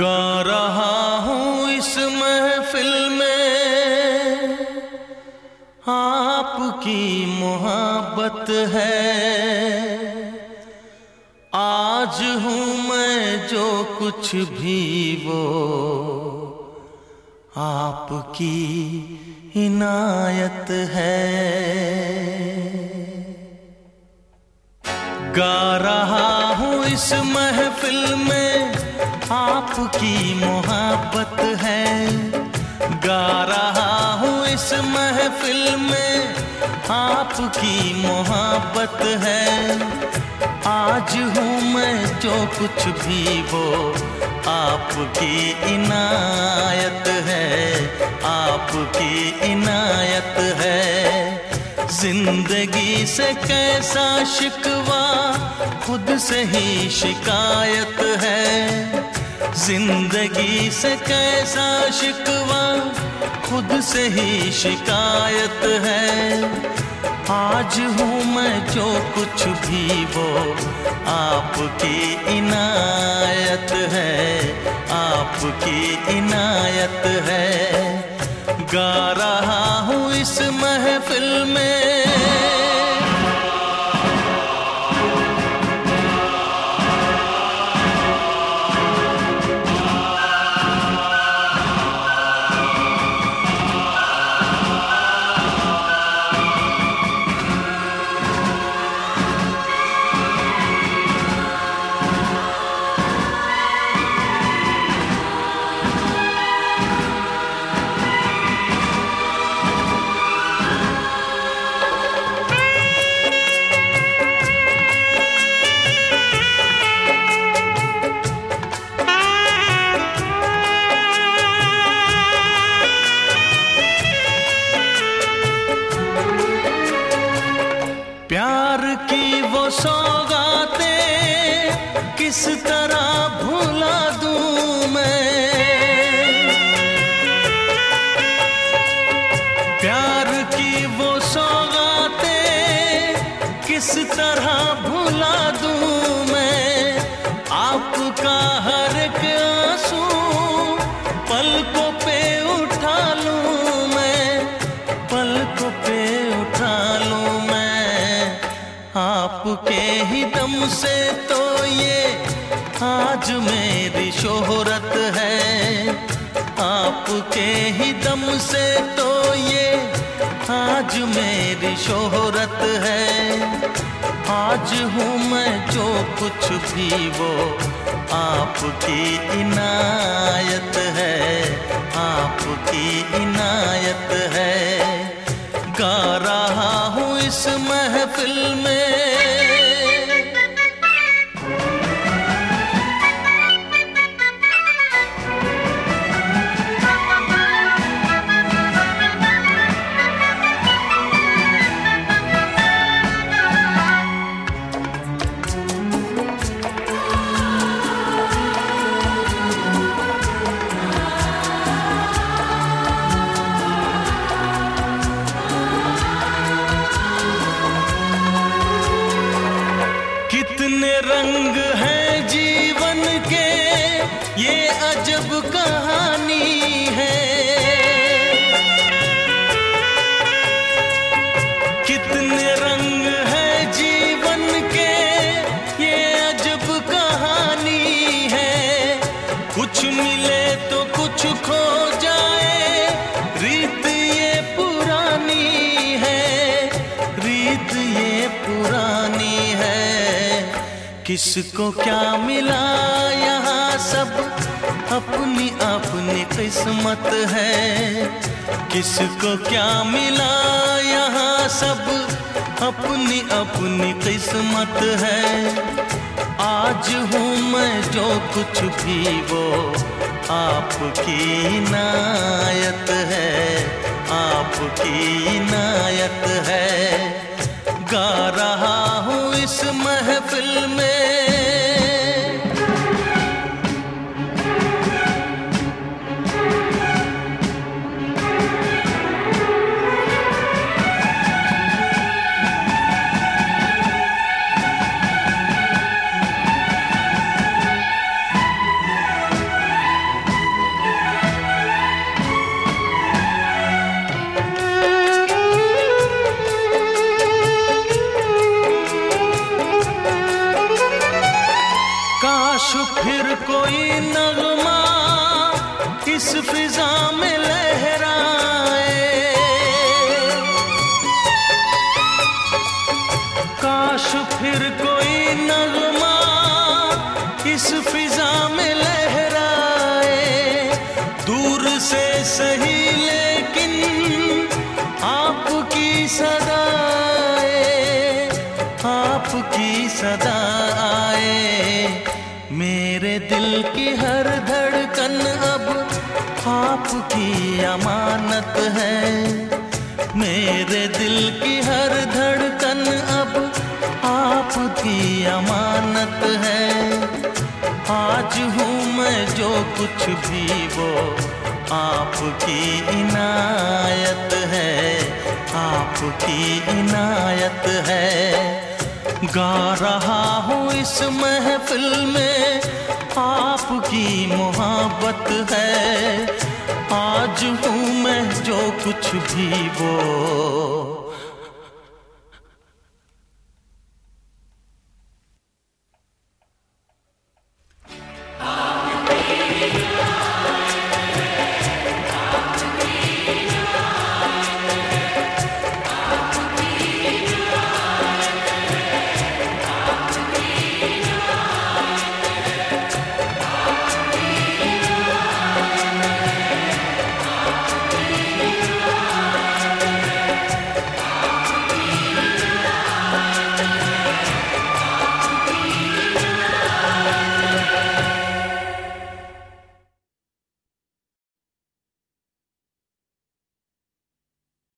गा रहा हूँ इस महफिल में। आपकी मोहब्बत है। आज हूँ मैं जो कुछ भी वो। आपकी इनायत है। गा रहा हूँ इस महफिल में। आपकी मोहब्बत है। गा रहा हूँ इस महफिल में आपकी मोहब्बत है। आज हूँ मैं जो कुछ भी वो, आपकी इनायत है। आपकी इनायत है। ज़िंदगी से कैसा शिकवा, खुद से ही शिकायत है। ज़िंदगी से कैसा शिकवा, खुद से ही शिकायत है। आज हूँ मैं जो कुछ भी वो, आपकी इनायत है, आपकी इनायत है। गा सौगाते किस तरह ही दम से तो ये आज मेरी शोहरत है। आपके ही दम से तो ये आज मेरी शोहरत है। आज हूँ मैं जो कुछ भी वो आपकी इनायत है। आपकी इनायत है। गा रहा हूँ इस महफिल खो जाए। रीत ये पुरानी है। रीत ये पुरानी है। किसको क्या मिला यहाँ सब? अपनी अपनी किस्मत है। किसको क्या मिला यहाँ सब? अपनी अपनी किस्मत है। आज हूँ मैं जो कुछ भी वो आपकी नायत है आपकी इनायत नगमा इस फिजा में लहराए। काश फिर कोई नगमा इस फिजा में लहराए। दूर से सही लेकिन आपकी सदाए, आपकी सदा दिल की हर धड़कन अब आपकी अमानत है। मेरे दिल की हर धड़कन अब आपकी अमानत है। आज हूँ मैं जो कुछ भी वो आपकी इनायत है। आपकी इनायत है। गा रहा हूँ इस महफिल में आपकी मोहब्बत है। आज हूँ मैं जो कुछ भी वो।